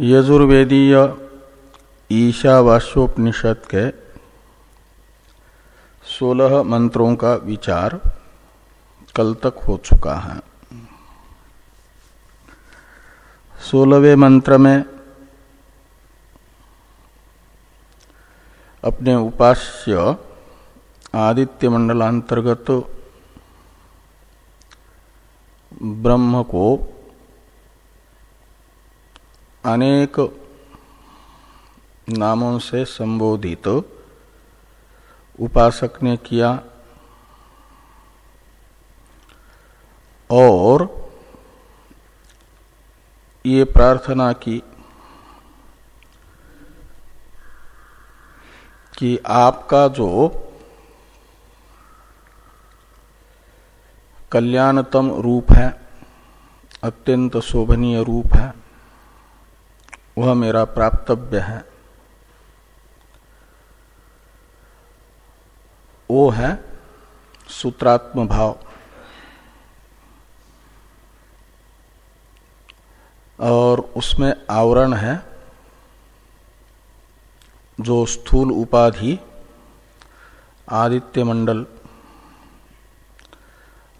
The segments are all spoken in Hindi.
यजुर्वेदीय ईशावास्योपनिषद के सोलह मंत्रों का विचार कल तक हो चुका है। सोलहवें मंत्र में अपने उपास्य आदित्य मंडलांतर्गत ब्रह्म को अनेक नामों से संबोधित। तो उपासक ने किया। और ये प्रार्थना की कि आपका जो कल्याणतम रूप है, अत्यंत शोभनीय रूप है वह मेरा प्राप्तव्य है। वो है सूत्रात्म भाव और उसमें आवरण है जो स्थूल उपाधि, आदित्य मंडल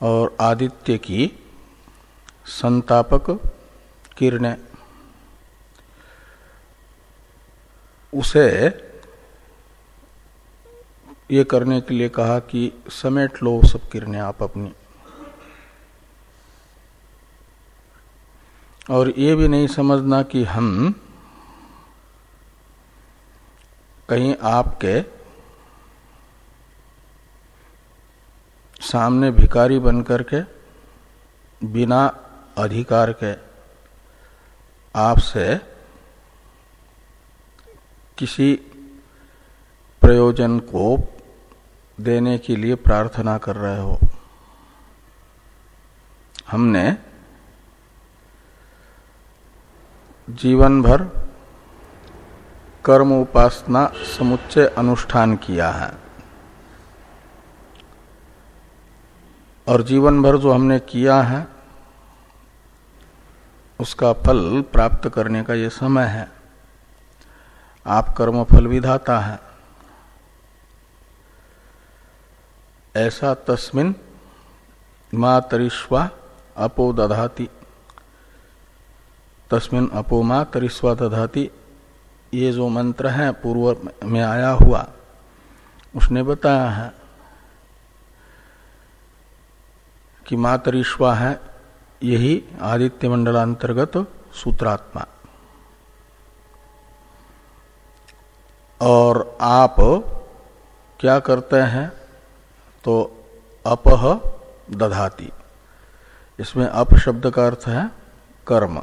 और आदित्य की संतापक किरणें उसे ये करने के लिए कहा कि समेट लो सब किरणें आप अपनी। और ये भी नहीं समझना कि हम कहीं आपके सामने भिकारी बनकर के, बिना अधिकार के आपसे किसी प्रयोजन को देने के लिए प्रार्थना कर रहे हो। हमने जीवन भर कर्म उपासना समुच्चय अनुष्ठान किया है। और जीवन भर जो हमने किया है, उसका फल प्राप्त करने का ये समय है। आप कर्म फल विधाता है। ऐसा तस्मिन मातरिश्वा अपो दधाति। तस्मिन अपो मा तरिस्वा दधाति, ये जो मंत्र है, पूर्व में आया हुआ, उसने बताया है कि मातरिश्वा है, यही आदित्य मंडलांतर्गत सूत्रात्मा। और आप क्या करते हैं? तो अपह दधाती। इसमें अप शब्द का अर्थ है कर्म।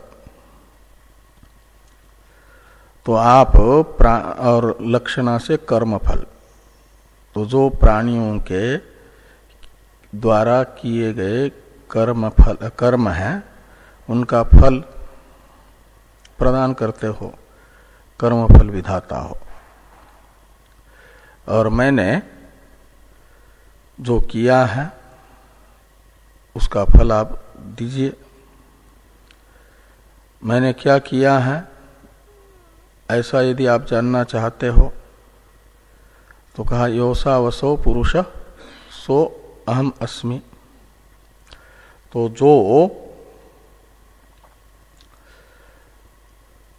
तो आप और लक्षणा से कर्म फल तो जो प्राणियों के द्वारा किए गए कर्म फल कर्म है, उनका फल प्रदान करते हो कर्म फल विधाता हो। और मैंने जो किया है, उसका फल आप दीजिए। मैंने क्या किया है, ऐसा यदि आप जानना चाहते हो तो कहा, योसा वसो पुरुष, सो अहम अस्मि। तो जो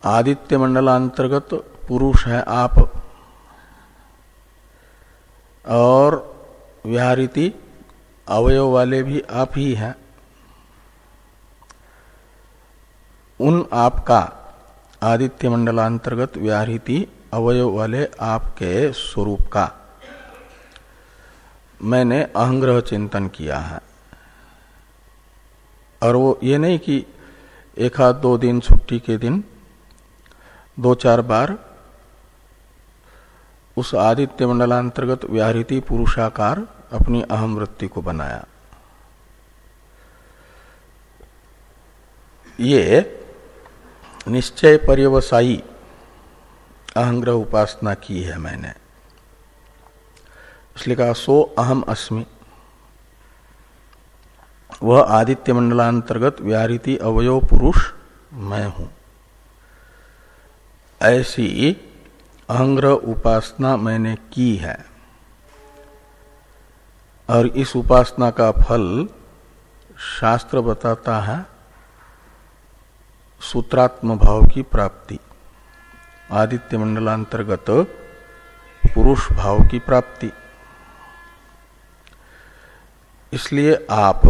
आदित्य मंडलांतर्गत पुरुष है, आप और व्याहृति अवयव वाले भी आप ही हैं। उन आपका आदित्य मंडलांतर्गत व्याहृति अवयव वाले आपके स्वरूप का। मैंने अहंग्रह चिंतन किया है। और वो ये नहीं कि एक हाथ दो दिन छुट्टी के दिन, दो चार बार उस आदित्य मंडलांतर्गत व्याहृति पुरुषाकार अपनी अहम वृत्ति को बनाया। ये निश्चय पर्यवसायी अहंग्रह उपासना की है मैंने। इसलिए कहा, सो अहम अस्मि। वह आदित्य मंडलांतर्गत व्याहृति अवयव पुरुष मैं हूँ। ऐसी अहंग्रह उपासना मैंने की है। और इस उपासना का फल शास्त्र बताता है सूत्रात्म भाव की प्राप्ति आदित्य मंडलांतर्गत पुरुष भाव की प्राप्ति। इसलिए आप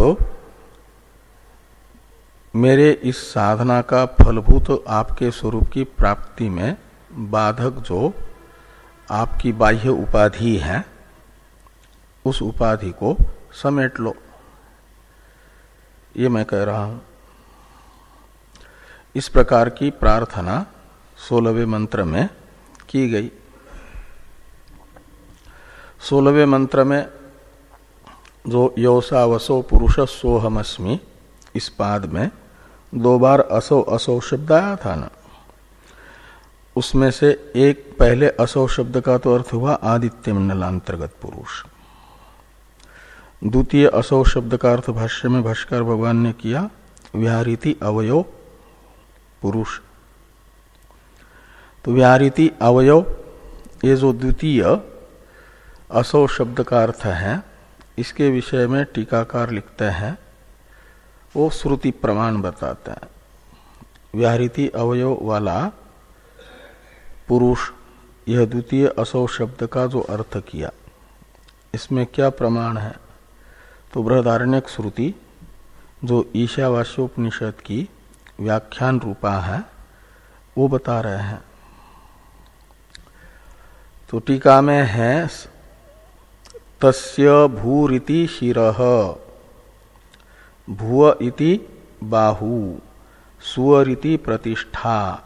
मेरे इस साधना का फलभूत आपके स्वरूप की प्राप्ति में बाधक जो आपकी बाह्य उपाधि है, उस उपाधि को समेट लो। ये मैं कह रहा हूँ। इस प्रकार की प्रार्थना सोलहवें मंत्र में की गई। सोलहवें मंत्र में जो योसावसो पुरुष सोहमस्मी इस पाद में दो बार असो असो शब्द आया था ना। उसमें से एक पहले असो शब्द का तो अर्थ हुआ आदित्य मंडलांतर्गत पुरुष। द्वितीय असो शब्द का अर्थ भाष्य में भाष्कर भगवान ने किया व्याहरीति अवयव पुरुष। तो व्याहरीति अवयव, ये जो द्वितीय असो शब्द का अर्थ है, इसके विषय में टीकाकार लिखते हैं, वो श्रुति प्रमाण बताते हैं। व्याहृति अवयव वाला पुरुष, यह द्वितीय असौ शब्द का जो अर्थ किया। इसमें क्या प्रमाण है? तो बृहदारण्यक श्रुति, जो ईशावास्योपनिषद की व्याख्यान रूपा है, वो बता रहे हैं। तो टीका में है, तस्य भूरिति शिर, भुव इति बाहु, सुअरिति प्रतिष्ठा।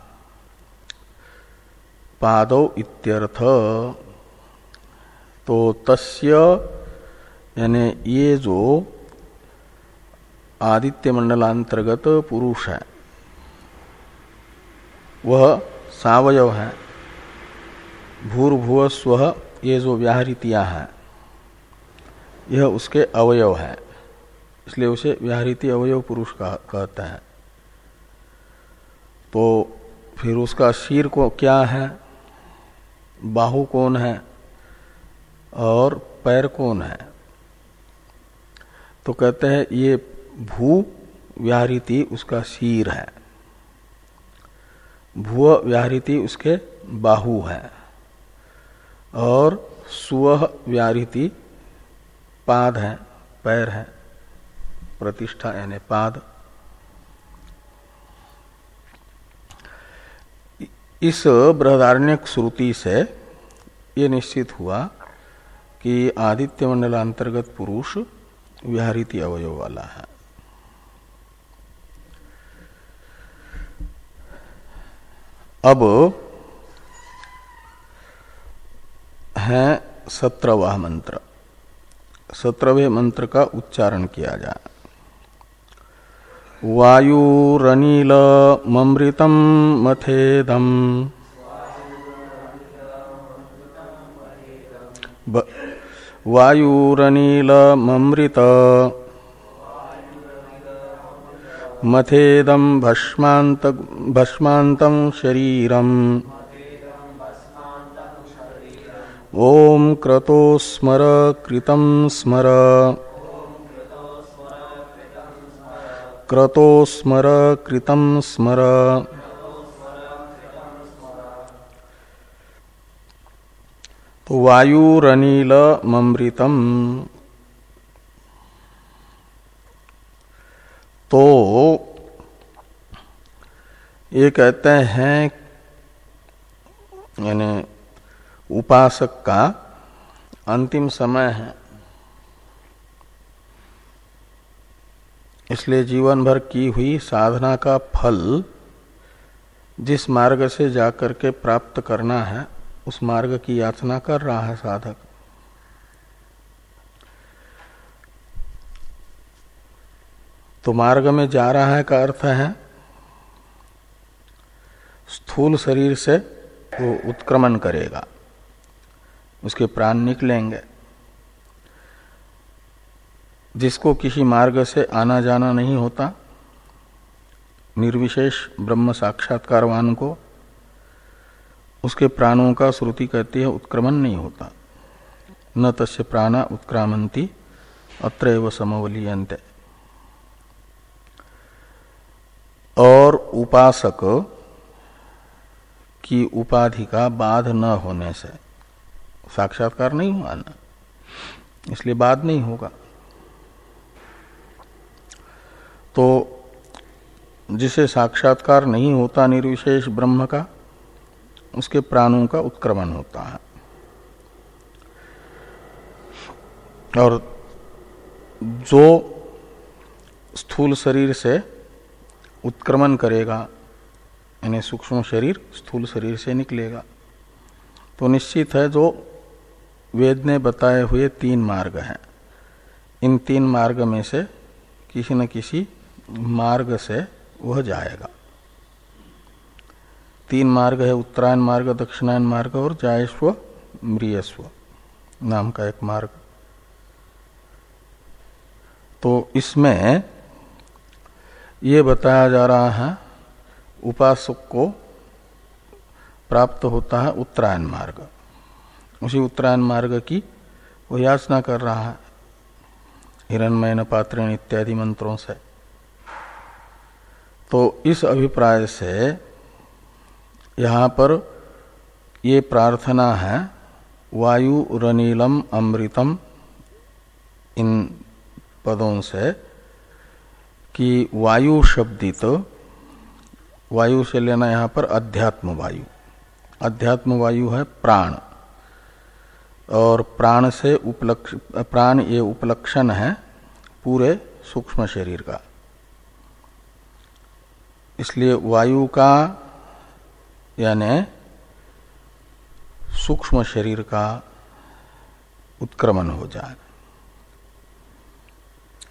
पादौ इत्यर्थ। तो तस्य, यानी ये जो आदित्य मंडलांतर्गत पुरुष है, वह सावयव है भूर्भुव स्व ये जो व्याहृतियाँ हैं, यह उसके अवयव है, इसलिए उसे व्याहृति अवयव पुरुष का कहता है। तो फिर उसका शीर को क्या है? बाहु कौन है और पैर कौन है? तो कहते हैं, ये भू व्याहृति उसका शीर है। भू व्याहृति उसके बाहु है। और स्व व्याहृति पाद है, पैर है, प्रतिष्ठा यानी पाद। इस बृहदारण्यक श्रुति से ये निश्चित हुआ कि आदित्य मंडल अंतर्गत पुरुष विहारित अवयव वाला है। अब है सत्रवा मंत्र। सत्रहवें मंत्र का उच्चारण किया जाए। वायुरनील ममृतम मथेदम। वायुरनील ममृत मथेदम भस्मांत शरीरम। ओम क्रतो स्मर कृतं स्मर। क्रतो स्मर, कृतं स्मर। तो वायुरनील ममृतम। तो ये कहते हैं, यानी उपासक का अंतिम समय है। इसलिए जीवन भर की हुई साधना का फल जिस मार्ग से जाकर के प्राप्त करना है, उस मार्ग की याचना कर रहा है साधक। तो मार्ग में जा रहा है का अर्थ है, स्थूल शरीर से वो उत्क्रमण करेगा, उसके प्राण निकलेंगे। जिसको किसी मार्ग से आना जाना नहीं होता, निर्विशेष ब्रह्म साक्षात्कारवान को उसके प्राणों का श्रुति कहती है, उत्क्रमण नहीं होता। न तस्य प्राणा उत्क्रामंती अत्र समवलीयंत और उपासक की उपाधि का बाध न होने से साक्षात्कार नहीं हुआ ना, इसलिए बाध नहीं होगा। तो जिसे साक्षात्कार नहीं होता निर्विशेष ब्रह्म का, उसके प्राणों का उत्क्रमण होता है। और जो स्थूल शरीर से उत्क्रमण करेगा, यानी सूक्ष्म शरीर स्थूल शरीर से निकलेगा तो निश्चित है जो वेद ने बताए हुए तीन मार्ग हैं। इन तीन मार्ग में से किसी न किसी मार्ग से वह जाएगा। तीन मार्ग है, उत्तरायण मार्ग दक्षिणायन मार्ग और जायस्व मृयस्व नाम का एक मार्ग। तो इसमें ये बताया जा रहा है, उपासक को प्राप्त होता है उत्तरायण मार्ग। उसी उत्तरायण मार्ग की वो याचना कर रहा है। हिरणमय पात्रण इत्यादि मंत्रों से। तो इस अभिप्राय से यहाँ पर ये प्रार्थना है, वायु रनीलम अमृतम इन पदों से, कि वायु शब्दित, वायु से लेना यहाँ पर अध्यात्म वायु। अध्यात्म वायु है प्राण। और प्राण से उपलक्ष, प्राण ये उपलक्षण है पूरे सूक्ष्म शरीर का। इसलिए वायु का, यानी सूक्ष्म शरीर का उत्क्रमण हो जाए।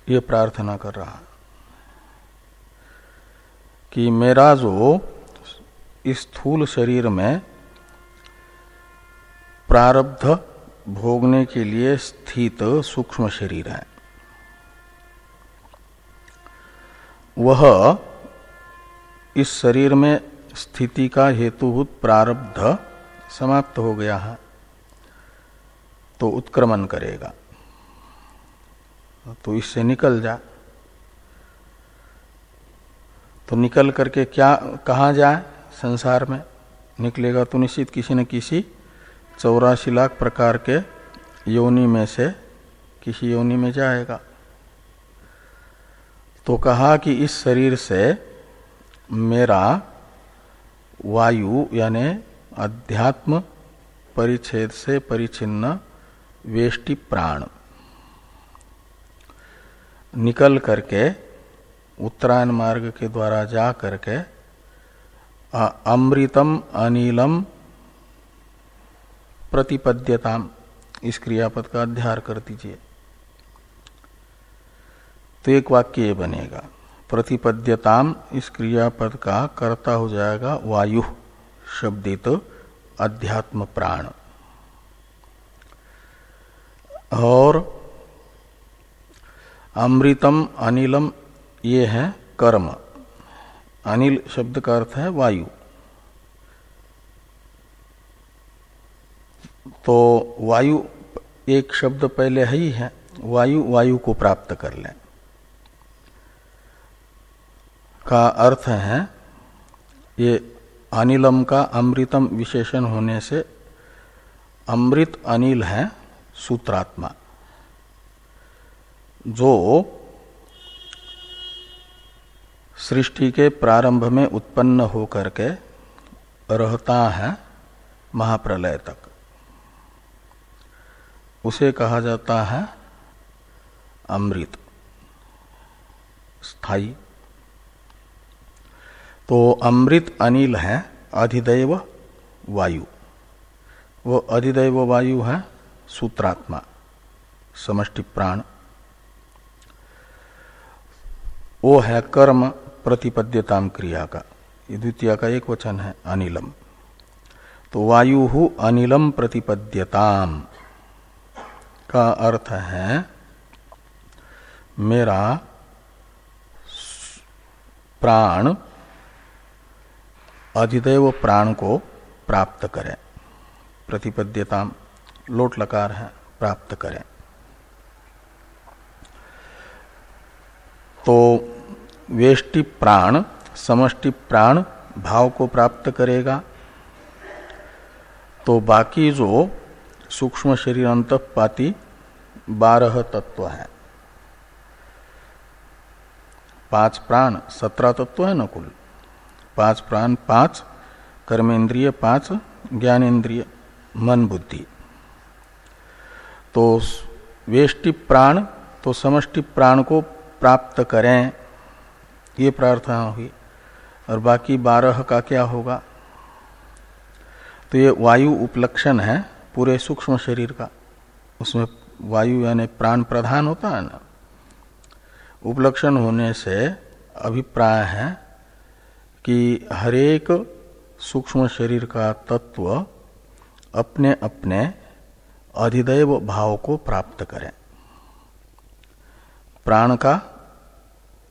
ये प्रार्थना कर रहा कि मेरा जो इस स्थूल शरीर में प्रारब्ध भोगने के लिए स्थित सूक्ष्म शरीर है, वह इस शरीर में स्थिति का हेतुभूत प्रारब्ध समाप्त हो गया है तो उत्क्रमण करेगा। तो इससे निकल जा। तो निकल करके क्या, कहा जाए संसार में? निकलेगा तो निश्चित किसी न किसी चौरासी लाख प्रकार के योनि में से किसी योनि में जाएगा। तो कहा कि इस शरीर से मेरा वायु यानी अध्यात्म परिच्छेद से परिचिन्न वेष्टि प्राण। निकल करके, उत्तरायण मार्ग के द्वारा जा करके अमृतम अनिलम प्रतिपद्यताम, इस क्रियापद का अध्यार कर दीजिए। तो एक वाक्य ये बनेगा। प्रतिपद्यताम इस क्रियापद का कर्ता हो जाएगा वायु, शब्दित अध्यात्म प्राण। और अमृतम, अनिलम, ये है कर्म। अनिल शब्द का अर्थ है वायु। तो वायु एक शब्द पहले है ही वायु वायु को प्राप्त कर लें। का अर्थ है, ये अनिलम का अमृतम विशेषण होने से अमृत अनिल है सूत्रात्मा। जो सृष्टि के प्रारंभ में उत्पन्न होकर के रहता है महाप्रलय तक। उसे कहा जाता है अमृत। स्थायी तो अमृत अनिल है, अधिदैव वायु। वो अधिदैव वायु है, सूत्रात्मा, समष्टि प्राण। वो है कर्म प्रतिपद्यताम क्रिया का। द्वितीय का एक वचन है, अनिलम। तो वायु अनिलम प्रतिपद्यताम का अर्थ है, मेरा प्राण अधिदेव प्राण को प्राप्त करें। प्रतिपद्यता लोट लकार है, प्राप्त करें। तो वेष्टि प्राण, समष्टि प्राण भाव को प्राप्त करेगा। तो बाकी जो सूक्ष्म शरीर अंतपाती बारह तत्व है। पाँच प्राण, सत्रह तत्व है न कुल? पाँच प्राण, पाँच, कर्मेंद्रिय, पाँच ज्ञानेन्द्रिय मन, बुद्धि। तो वेष्टि प्राण तो समष्टि प्राण को प्राप्त करें। ये प्रार्थना हुई। और बाकी बारह का क्या होगा? तो ये वायु उपलक्षण है पूरे सूक्ष्म शरीर का। उसमें वायु यानी प्राण प्रधान होता है ना। उपलक्षण होने से अभिप्राय है कि हरेक सूक्ष्म शरीर का तत्व अपने अपने अधिदैव भाव को प्राप्त करें। प्राण का,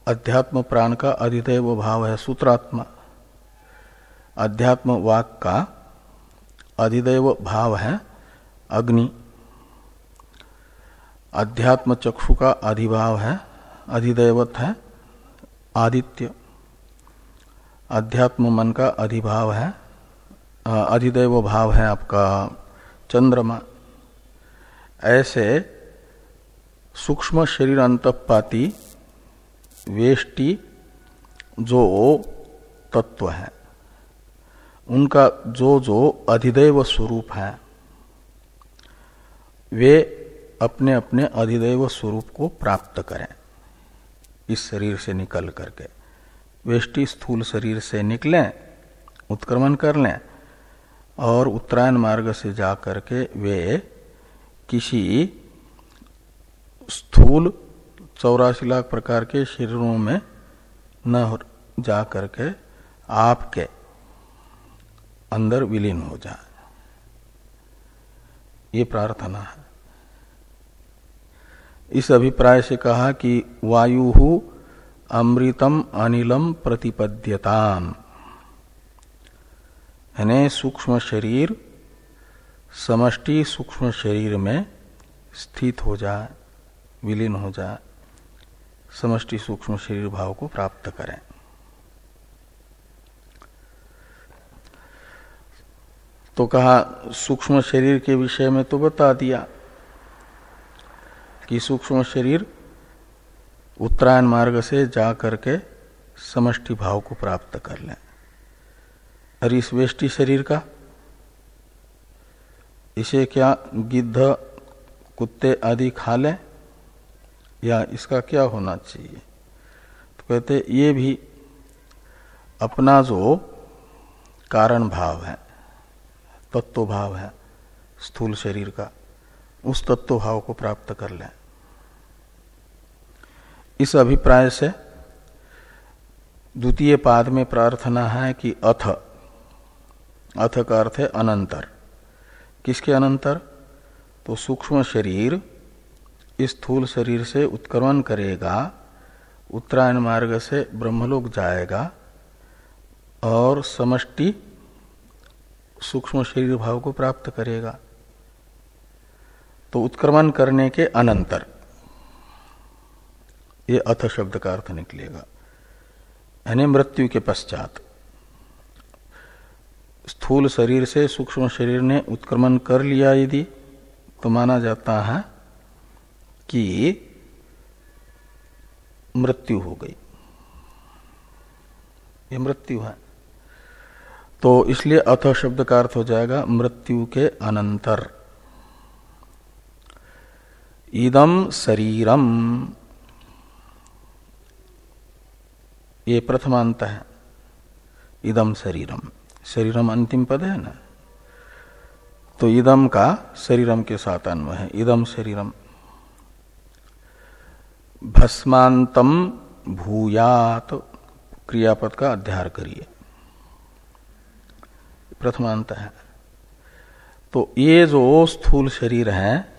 अध्यात्म प्राण का अधिदैव भाव है सूत्रात्मा। अध्यात्म वाक का अधिदैव भाव है अग्नि। अध्यात्म चक्षु का अधिभाव है, अधिदैवत है आदित्य। अध्यात्म मन का अधिभाव है। अधिदैव भाव है आपका चंद्रमा। ऐसे सूक्ष्म शरीर अंतपाती वेष्टि जो तत्व है, उनका जो जो अधिदैव स्वरूप है, वे अपने अपने अधिदैव स्वरूप को प्राप्त करें, इस शरीर से निकल करके। वेष्टि स्थूल शरीर से निकलें, उत्क्रमण कर लें और उत्तरायण मार्ग से जा करके वे किसी स्थूल चौरासी लाख प्रकार के शरीरों में न जा करके आपके अंदर विलीन हो जाए। ये प्रार्थना है। इस अभिप्राय से कहा कि वायु अमृतम अनिलम प्रतिपद्यताम। यानी सूक्ष्म शरीर, समष्टि सूक्ष्म शरीर में स्थित हो जाए विलीन हो जाए समष्टि सूक्ष्म शरीर भाव को प्राप्त करें। तो कहा, सूक्ष्म शरीर के विषय में तो बता दिया कि सूक्ष्म शरीर उत्तरायण मार्ग से जा करके समष्टि भाव को प्राप्त कर लें। और इस वेष्टि शरीर का, इसे क्या गिद्ध, कुत्ते आदि खा लें, या इसका क्या होना चाहिए? तो कहते ये भी अपना जो कारण भाव है, तत्व भाव है, स्थूल शरीर का, उस तत्व भाव को प्राप्त कर लें। इस अभिप्राय से द्वितीय पाद में प्रार्थना है कि अथ। अथ का अर्थ है अनंतर। किसके अनंतर? तो सूक्ष्म शरीर इस स्थूल शरीर से उत्क्रमण करेगा, उत्तरायण मार्ग से ब्रह्मलोक जाएगा और समष्टि सूक्ष्म शरीर भाव को प्राप्त करेगा। तो उत्क्रमण करने के अनंतर। ये अथ शब्द का अर्थ निकलेगा। यानी मृत्यु के पश्चात स्थूल शरीर से सूक्ष्म शरीर ने उत्क्रमण कर लिया यदि तो माना जाता है कि मृत्यु हो गई। ये मृत्यु है। तो इसलिए अथ शब्द का अर्थ हो जाएगा मृत्यु के अनंतर। इदम शरीरम ये प्रथमांत है। इदम शरीरम। शरीरम अंतिम पद है ना? तो इदम का शरीरम के साथ अन्वय है। इदम शरीरम। भस्मांतम भूयात। क्रियापद का अध्यार करिए। प्रथमांत है। तो ये जो स्थूल शरीर है,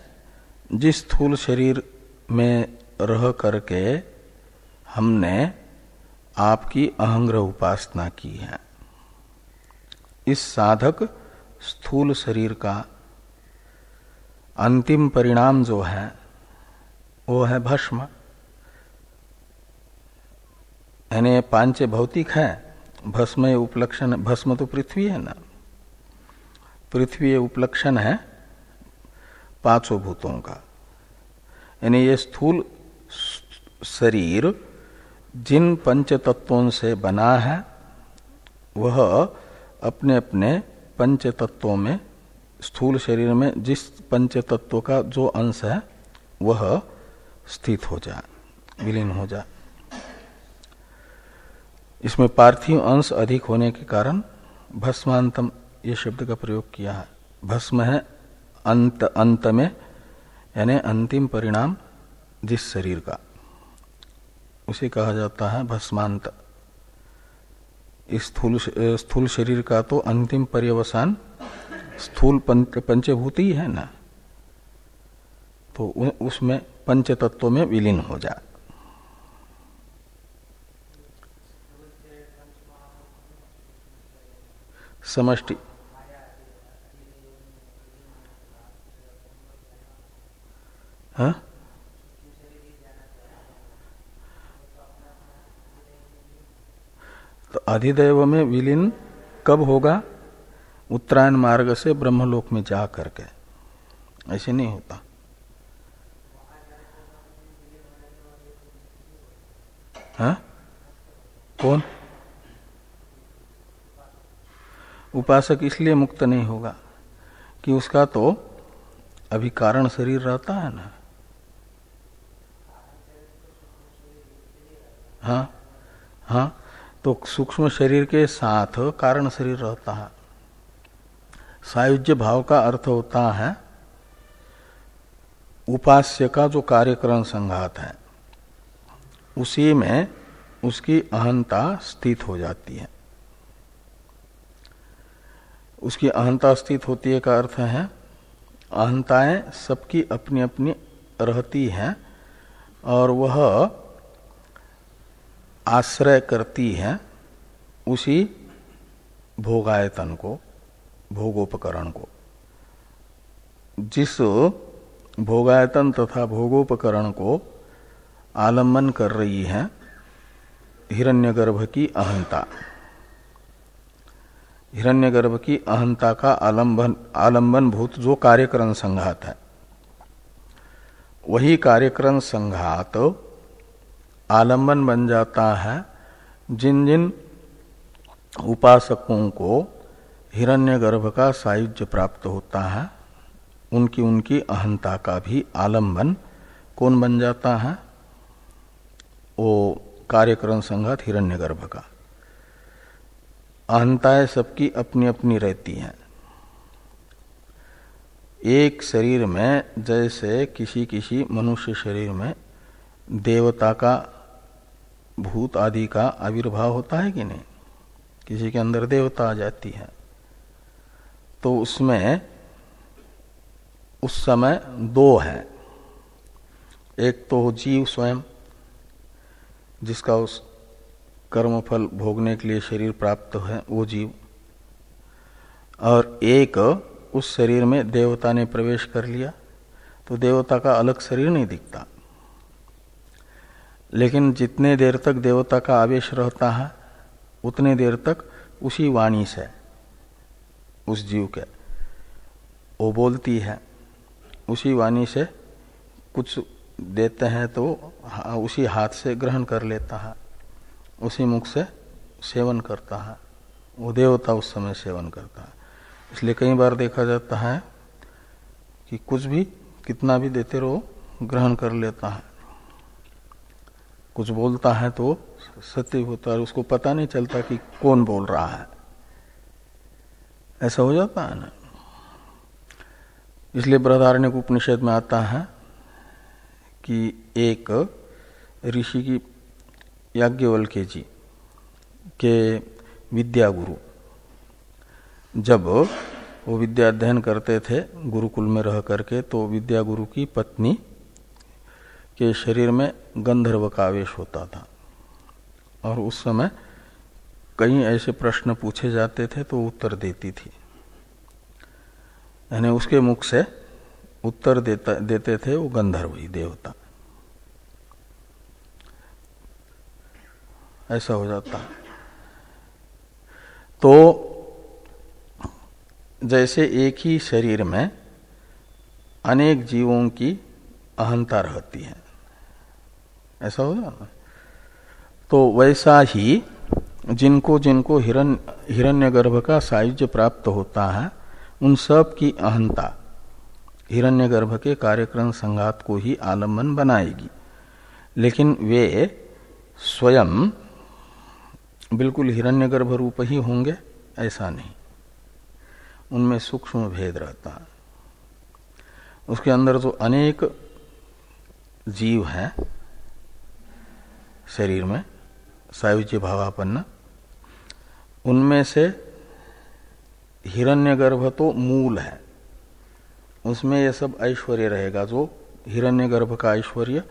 जिस स्थूल शरीर में रह करके हमने आपकी अहंग्रह उपासना की है। इस साधक स्थूल शरीर का अंतिम परिणाम जो है, वो है भस्म। यानी पाँच भौतिक है, भस्म उपलक्षण, भस्म तो पृथ्वी है ना। पृथ्वी उपलक्षण है पाँचों भूतों का। यानी ये स्थूल शरीर जिन पंच तत्वों से बना है, वह अपने अपने पंच तत्वों में, स्थूल शरीर में जिस पंच तत्व का जो अंश है, वह स्थित हो जाए विलीन हो जाए इसमें पार्थिव अंश अधिक होने के कारण भस्मांतम ये शब्द का प्रयोग किया है। भस्म है अंत अंत में, यानी अंतिम परिणाम जिस शरीर का। उसे कहा जाता है भस्मांत। स्थूल स्थूल शरीर का तो अंतिम पर्यवसान स्थूल पंचभूति ही ना? तो उसमें पंच तत्वों में विलीन हो जाए समष्टि। हाँ? तो अधिदेव में विलीन कब होगा? उत्तरायण मार्ग से ब्रह्मलोक में जा करके ऐसे नहीं होता। हा? कौन? उपासक इसलिए मुक्त नहीं होगा कि उसका तो अभी कारण शरीर रहता है ना। हाँ? हाँ? तो सूक्ष्म शरीर के साथ कारण शरीर रहता है। सायुज्य भाव का अर्थ होता है, उपास्य का जो कार्यक्रम संघात है, उसी में उसकी अहंता स्थित हो जाती है। उसकी अहंता स्थित होती है का अर्थ है, अहंताएँ सबकी अपनी अपनी रहती हैं और वह आश्रय करती हैं उसी भोगायतन को, भोगोपकरण को। जिस भोगायतन तथा भोगोपकरण को आलंबन कर रही है, हिरण्यगर्भ की अहंता। हिरण्यगर्भ की अहंता का आलंबन आलंबन भूत जो कार्यक्रम संघात है, वही कार्यक्रम संघात आलंबन बन जाता है। जिन जिन उपासकों को हिरण्यगर्भ का सायुज्य प्राप्त होता है उनकी उनकी अहंता का भी आलंबन कौन बन जाता है? वो कार्यक्रम संघात हिरण्यगर्भ का। अहंताएँ सबकी अपनी अपनी रहती हैं। एक शरीर में जैसे किसी किसी मनुष्य शरीर में देवता का भूत आदि का आविर्भाव होता है कि नहीं? किसी के अंदर देवता आ जाती है। तो उसमें, उस समय दो है। एक तो जीव स्वयं, जिसका उस कर्मफल भोगने के लिए शरीर प्राप्त है, वो जीव। और एक उस शरीर में देवता ने प्रवेश कर लिया तो देवता का अलग शरीर नहीं दिखता। लेकिन जितने देर तक देवता का आवेश रहता है, उतने देर तक उसी वाणी से, उस जीव के। वो बोलती है, उसी वाणी से कुछ देते हैं तो उसी हाथ से ग्रहण कर लेता है, उसी मुख से सेवन करता है। वो देवता उस समय सेवन करता है। इसलिए कई बार देखा जाता है कि कुछ भी कितना भी देते रहो, ग्रहण कर लेता है। कुछ बोलता है तो सत्य होता है उसको पता नहीं चलता कि कौन बोल रहा है। ऐसा हो जाता है ना? इसलिए बृहदारण्य उपनिषद में आता है कि एक ऋषि की याज्ञवल्के जी के विद्या गुरु, जब वो विद्या अध्ययन करते थे गुरुकुल में रह करके तो विद्या गुरु की पत्नी के शरीर में गंधर्व का आवेश होता था। और उस समय कई ऐसे प्रश्न पूछे जाते थे तो उत्तर देती थी। यानी उसके मुख से उत्तर देता, देते थे वो गंधर्व ही देवता। ऐसा हो जाता। तो जैसे एक ही शरीर में अनेक जीवों की अहंता रहती है। ऐसा हो ना तो वैसा ही जिनको जिनको हिरण हिरण्यगर्भ का सायुज्य प्राप्त होता है, उन सब की अहंता हिरण्यगर्भ के कार्यक्रम संघात को ही आलंबन बनाएगी। लेकिन वे स्वयं बिल्कुल हिरण्यगर्भ रूप ही होंगे, ऐसा नहीं। उनमें सूक्ष्म भेद रहता है। उसके अंदर जो अनेक जीव हैं शरीर में, सायुज्य भावापन्न। उनमें से हिरण्यगर्भ तो मूल है। उसमें यह सब ऐश्वर्य रहेगा। जो हिरण्यगर्भ का ऐश्वर्य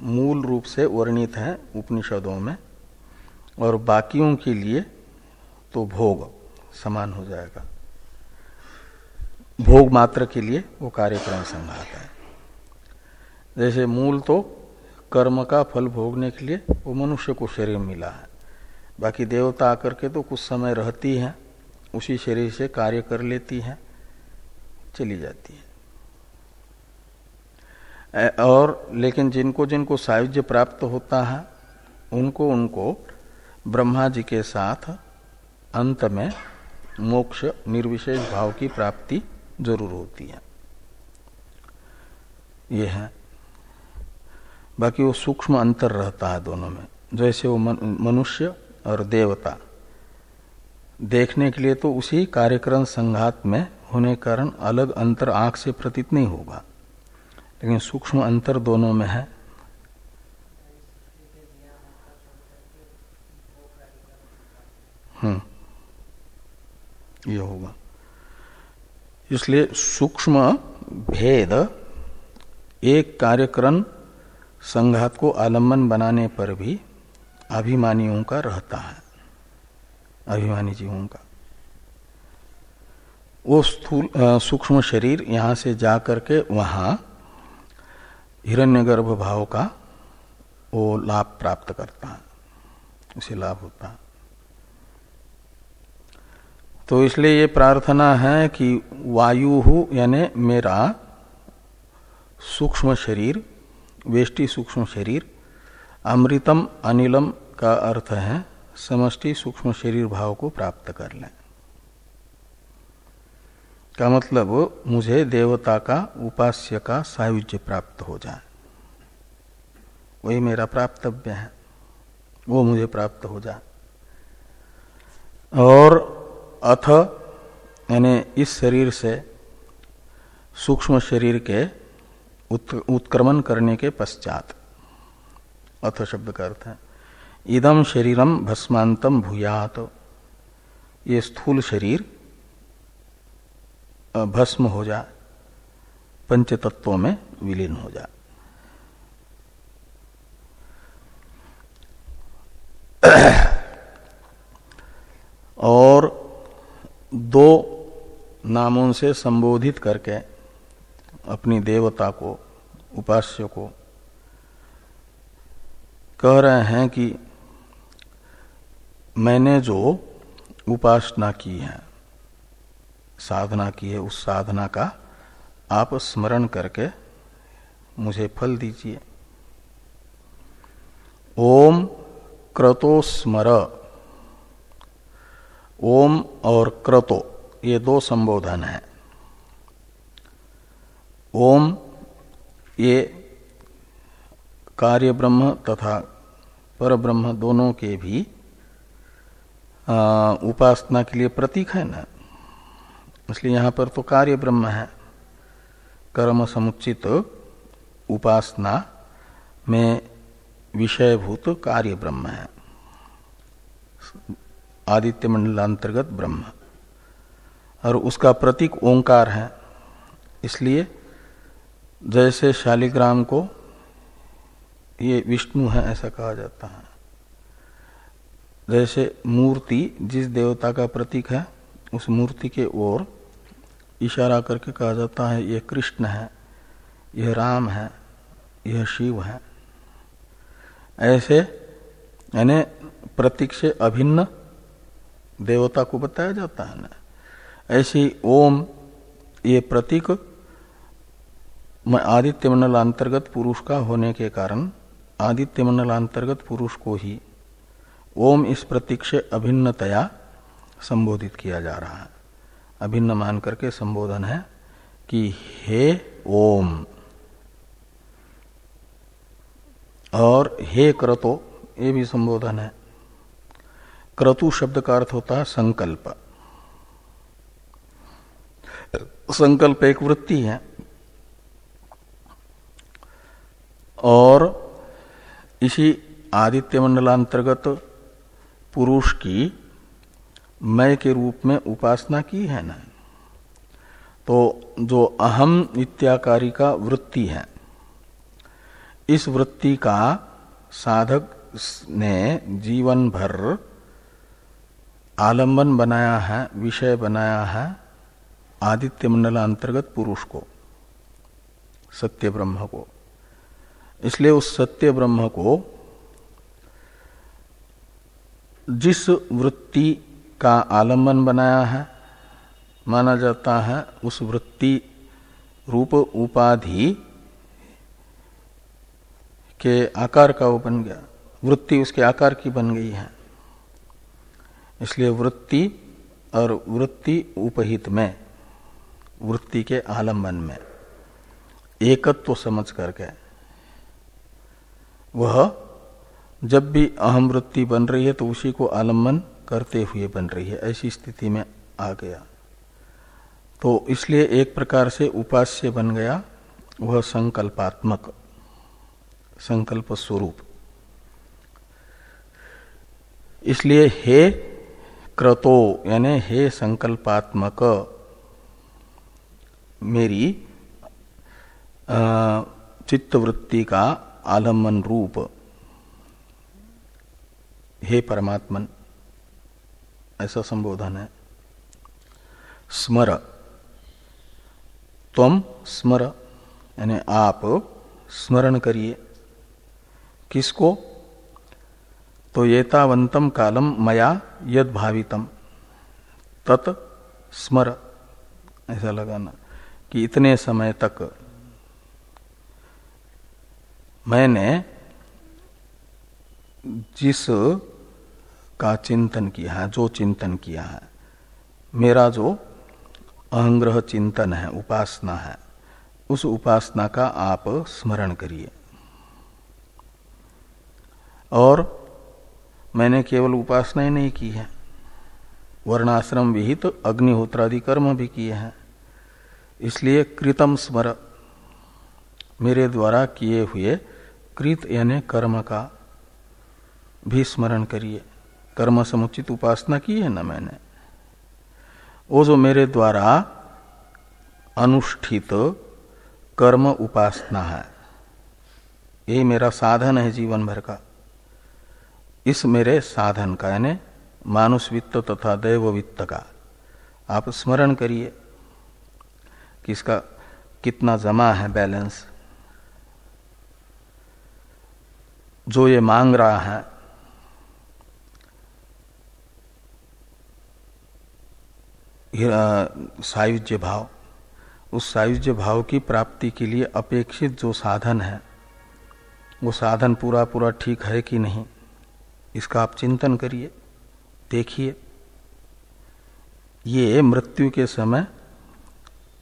मूल रूप से वर्णित है उपनिषदों में, और बाकियों के लिए तो भोग समान हो जाएगा। भोग मात्र के लिए वो कार्यक्रम संघात है। जैसे मूल तो कर्म का फल भोगने के लिए वो मनुष्य को शरीर मिला है। बाकी देवता आकर के तो कुछ समय रहती है, उसी शरीर से कार्य कर लेती है, चली जाती है। और लेकिन जिनको जिनको सायुज्य प्राप्त होता है, उनको उनको ब्रह्मा जी के साथ अंत में मोक्ष निर्विशेष भाव की प्राप्ति ज़रूर होती है। ये है बाकी वो सूक्ष्म अंतर रहता है दोनों में। जैसे वो मनुष्य और देवता। देखने के लिए तो उसी कार्यक्रम संघात में होने कारण अलग अंतर आँख से प्रतीत नहीं होगा। लेकिन सूक्ष्म अंतर दोनों में है। हम्म। ये होगा। इसलिए सूक्ष्म भेद एक कार्यक्रम संघात को आलंबन बनाने पर भी अभिमानियों का रहता है। अभिमानी जीवों का। वो स्थूल सूक्ष्म शरीर यहाँ से जाकर के वहाँ हिरण्यगर्भ भाव का वो लाभ प्राप्त करता है। उसे लाभ होता है। तो इसलिए ये प्रार्थना है कि वायु यानी मेरा सूक्ष्म शरीर वेष्टि सूक्ष्म शरीर, अमृतम अनिलम का अर्थ है समष्टि सूक्ष्म शरीर भाव को प्राप्त कर लें। का मतलब मुझे देवता का, उपास्य का सायुज्य प्राप्त हो जाए। वही मेरा प्राप्तव्य है। वो मुझे प्राप्त हो जाए। और अथ, यानी इस शरीर से सूक्ष्म शरीर के उत्क्रमण करने के पश्चात। अथ शब्द का अर्थ है इदम शरीरम भस्मांतम भूयात। ये स्थूल शरीर भस्म हो जाए पंच तत्वों में विलीन हो जाए और दो नामों से संबोधित करके अपनी देवता को, उपास्य को, कह रहे हैं कि मैंने जो उपासना की है, साधना की है, उस साधना का आप स्मरण करके मुझे फल दीजिए। ओम क्रतो स्मर। ओम और क्रतो, ये दो संबोधन है। ओम ये कार्य ब्रह्म तथा पर ब्रह्म दोनों के भी उपासना के लिए प्रतीक है ना? इसलिए यहाँ पर तो कार्य ब्रह्म है। कर्म समुचित उपासना में विषयभूत कार्य ब्रह्म है। आदित्य मंडलांतर्गत ब्रह्म। और उसका प्रतीक ओंकार है। इसलिए जैसे शालिग्राम को ये विष्णु है ऐसा कहा जाता है। जैसे मूर्ति जिस देवता का प्रतीक है, उस मूर्ति के ओर इशारा करके कहा जाता है यह कृष्ण है यह राम है यह शिव है। ऐसे यानी प्रतीक से अभिन्न देवता को बताया जाता है ना। ऐसी ओम ये प्रतीक आदित्य मंडल अंतर्गत पुरुष का होने के कारण आदित्य मंडल अंतर्गत पुरुष को ही ओम इस प्रतीक से अभिन्नतया संबोधित किया जा रहा है। अभिन्न मान करके संबोधन है कि हे ओम और हे क्रतो, ये भी संबोधन है। क्रतु शब्द का अर्थ होता है संकल्प। संकल्प एक वृत्ति है। और इसी आदित्य मंडलांतर्गत पुरुष की मय के रूप में उपासना की है ना? तो जो अहम इत्याकारी का वृत्ति है, इस वृत्ति का साधक ने जीवन भर आलंबन बनाया है, विषय बनाया है आदित्य मंडल अंतर्गत पुरुष को, सत्य ब्रह्म को। इसलिए उस सत्य ब्रह्म को जिस वृत्ति का आलंबन बनाया है, माना जाता है, उस वृत्ति रूप उपाधि के आकार का वो बन गया। वृत्ति उसके आकार की बन गई है। इसलिए वृत्ति और वृत्ति उपहित में, वृत्ति के आलंबन में, एकत्व तो समझ करके वह जब भी अहम वृत्ति बन रही है तो उसी को आलंबन करते हुए बन रही है, ऐसी स्थिति में आ गया। तो इसलिए एक प्रकार से उपास्य बन गया, वह संकल्पात्मक, संकल्प स्वरूप। इसलिए हे क्रतो, यानी हे संकल्पात्मक, मेरी चित्तवृत्ति का आलंबन रूप। हे परमात्मन, ऐसा संबोधन है। स्मर। तम स्मर, यानी आप स्मरण करिए। किसको? तो येतावंतम कालम मया यद भावितम। तत् स्मर। ऐसा लगाना कि इतने समय तक मैंने जिस का चिंतन किया है, जो चिंतन किया है, मेरा जो अहंग्रह चिंतन है, उपासना है, उस उपासना का आप स्मरण करिए। और मैंने केवल उपासना ही नहीं की है, वर्णाश्रम विहित तो अग्निहोत्रादि कर्म भी किए हैं। इसलिए कृतम स्मर मेरे द्वारा किए हुए कृत यानी कर्म का भी स्मरण करिए। कर्म समुचित उपासना की है ना मैंने? वो जो मेरे द्वारा अनुष्ठित कर्म उपासना है, यही मेरा साधन है जीवन भर का। इस मेरे साधन का यानी मानुष वित्त तथा दैव वित्त का। आप स्मरण करिए कि इसका कितना जमा है बैलेंस। जो ये मांग रहा है। सायुज्य भाव। उस सायुज्य भाव की प्राप्ति के लिए अपेक्षित जो साधन है, वो साधन पूरा पूरा ठीक है कि नहीं, इसका आप चिंतन करिए, देखिए। ये मृत्यु के समय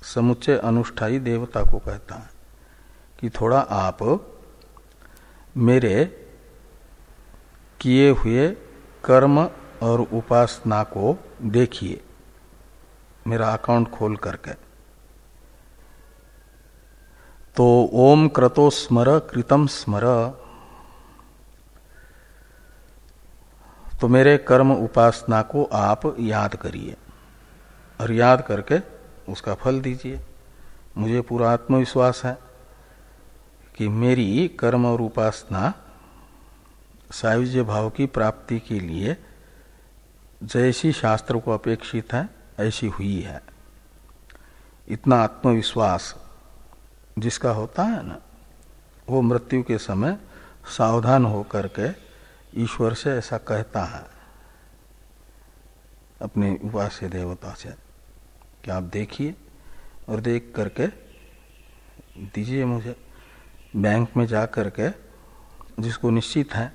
समुच्चय अनुष्ठाई देवता को कहता है कि थोड़ा आप मेरे किए हुए कर्म और उपासना को देखिए। मेरा अकाउंट खोल करके। तो ओम क्रतो स्मर कृतम स्मर। तो मेरे कर्म उपासना को आप याद करिए और याद करके उसका फल दीजिए। मुझे पूरा आत्मविश्वास है। कि मेरी कर्म और उपासना सायुज्य भाव की प्राप्ति के लिए जैसी शास्त्र को अपेक्षित है, ऐसी हुई है। इतना आत्मविश्वास जिसका होता है ना, वो मृत्यु के समय सावधान होकर के ईश्वर से ऐसा कहता है। अपने उपास्य देवता से, कि आप देखिए और देख करके दीजिए मुझे। बैंक में जा कर के जिसको निश्चित है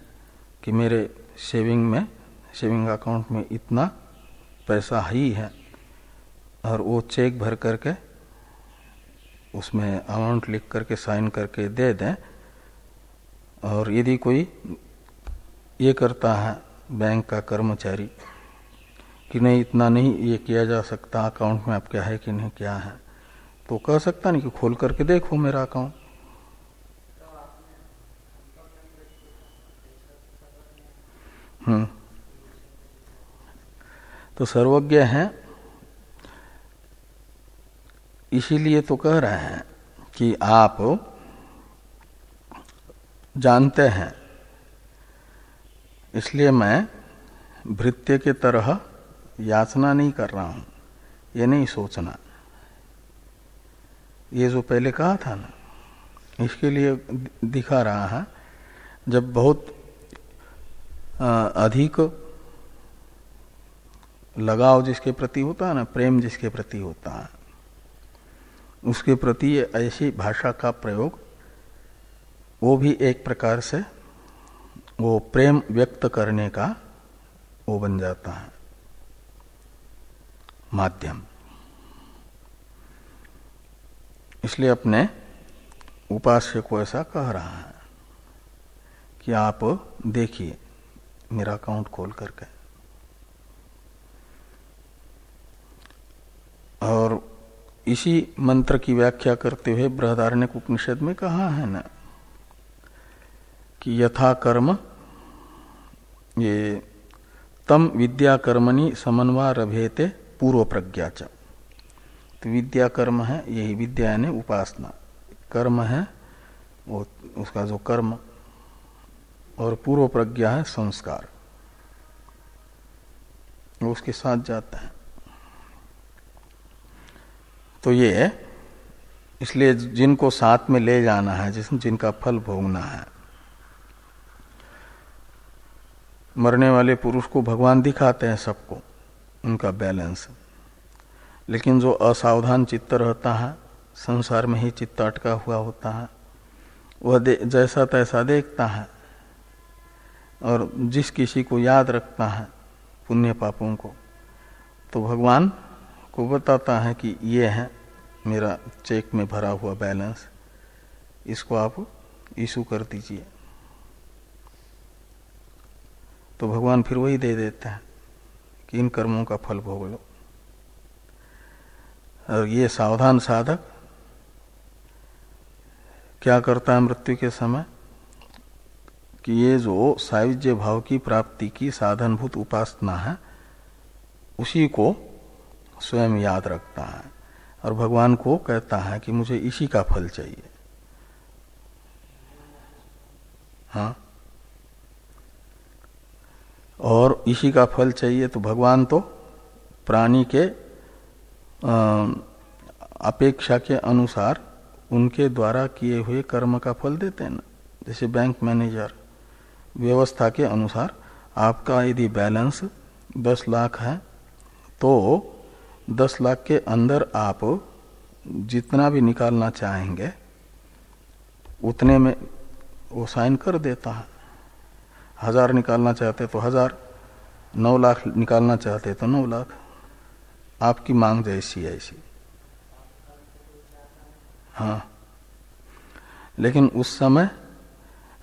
कि मेरे सेविंग में सेविंग अकाउंट में इतना पैसा ही है और वो चेक भर करके उसमें अमाउंट लिख करके साइन करके दे दें और यदि कोई ये करता है बैंक का कर्मचारी कि नहीं, इतना नहीं ये किया जा सकता अकाउंट में आप क्या है कि नहीं, क्या है तो कह सकता नहीं कि खोल करके देखो मेरा अकाउंट तो सर्वज्ञ है, इसीलिए तो कह रहे हैं कि आप जानते हैं। इसलिए मैं भृत्य के तरह याचना नहीं कर रहा हूँ, ये नहीं सोचना। ये जो पहले कहा था ना, इसके लिए दिखा रहा है, जब बहुत अधिक लगाव जिसके प्रति होता है ना, प्रेम जिसके प्रति होता है, उसके प्रति ऐसी भाषा का प्रयोग, वो भी एक प्रकार से वो प्रेम व्यक्त करने का वो बन जाता है। माध्यम। इसलिए अपने उपास्य को ऐसा कह रहा है कि आप देखिए मेरा अकाउंट खोल करके। और इसी मंत्र की व्याख्या करते हुए बृहदारण्य उपनिषद में कहा है ना, कि यथा कर्म, ये तम विद्या कर्मणि समन्वा रभेते पूर्व प्रज्ञा च। तो विद्या कर्म है, यही विद्या यानी उपासना। कर्म है, वो, उसका जो कर्म और पूर्व प्रज्ञा है संस्कार। वो उसके साथ जाता है। तो ये इसलिए जिनको साथ में ले जाना है, जिस जिनका फल भोगना है। मरने वाले पुरुष को भगवान दिखाते हैं सबको, उनका बैलेंस। लेकिन जो असावधान चित्त रहता है, संसार में ही चित्त अटका हुआ होता है, वह जैसा तैसा देखता है। और जिस किसी को याद रखता है पुण्य पापों को तो भगवान को बताता है कि ये है मेरा चेक में भरा हुआ बैलेंस। इसको आप इशू कर दीजिए। तो भगवान फिर वही दे देते हैं कि इन कर्मों का फल भोग लो। और ये सावधान साधक क्या करता है मृत्यु के समय? कि ये जो सायुज्य भाव की प्राप्ति की साधनभूत उपासना है, उसी को स्वयं याद रखता है और भगवान को कहता है कि मुझे इसी का फल चाहिए। हाँ? और इसी का फल चाहिए तो भगवान तो प्राणी के अपेक्षा के अनुसार उनके द्वारा किए हुए कर्म का फल देते हैं ना। जैसे बैंक मैनेजर। व्यवस्था के अनुसार आपका यदि बैलेंस दस लाख है तो दस लाख के अंदर आप जितना भी निकालना चाहेंगे, उतने में वो साइन कर देता है। हज़ार निकालना चाहते तो हज़ार, नौ लाख निकालना चाहते तो नौ लाख। आपकी मांग जैसी ऐसी। हाँ। लेकिन उस समय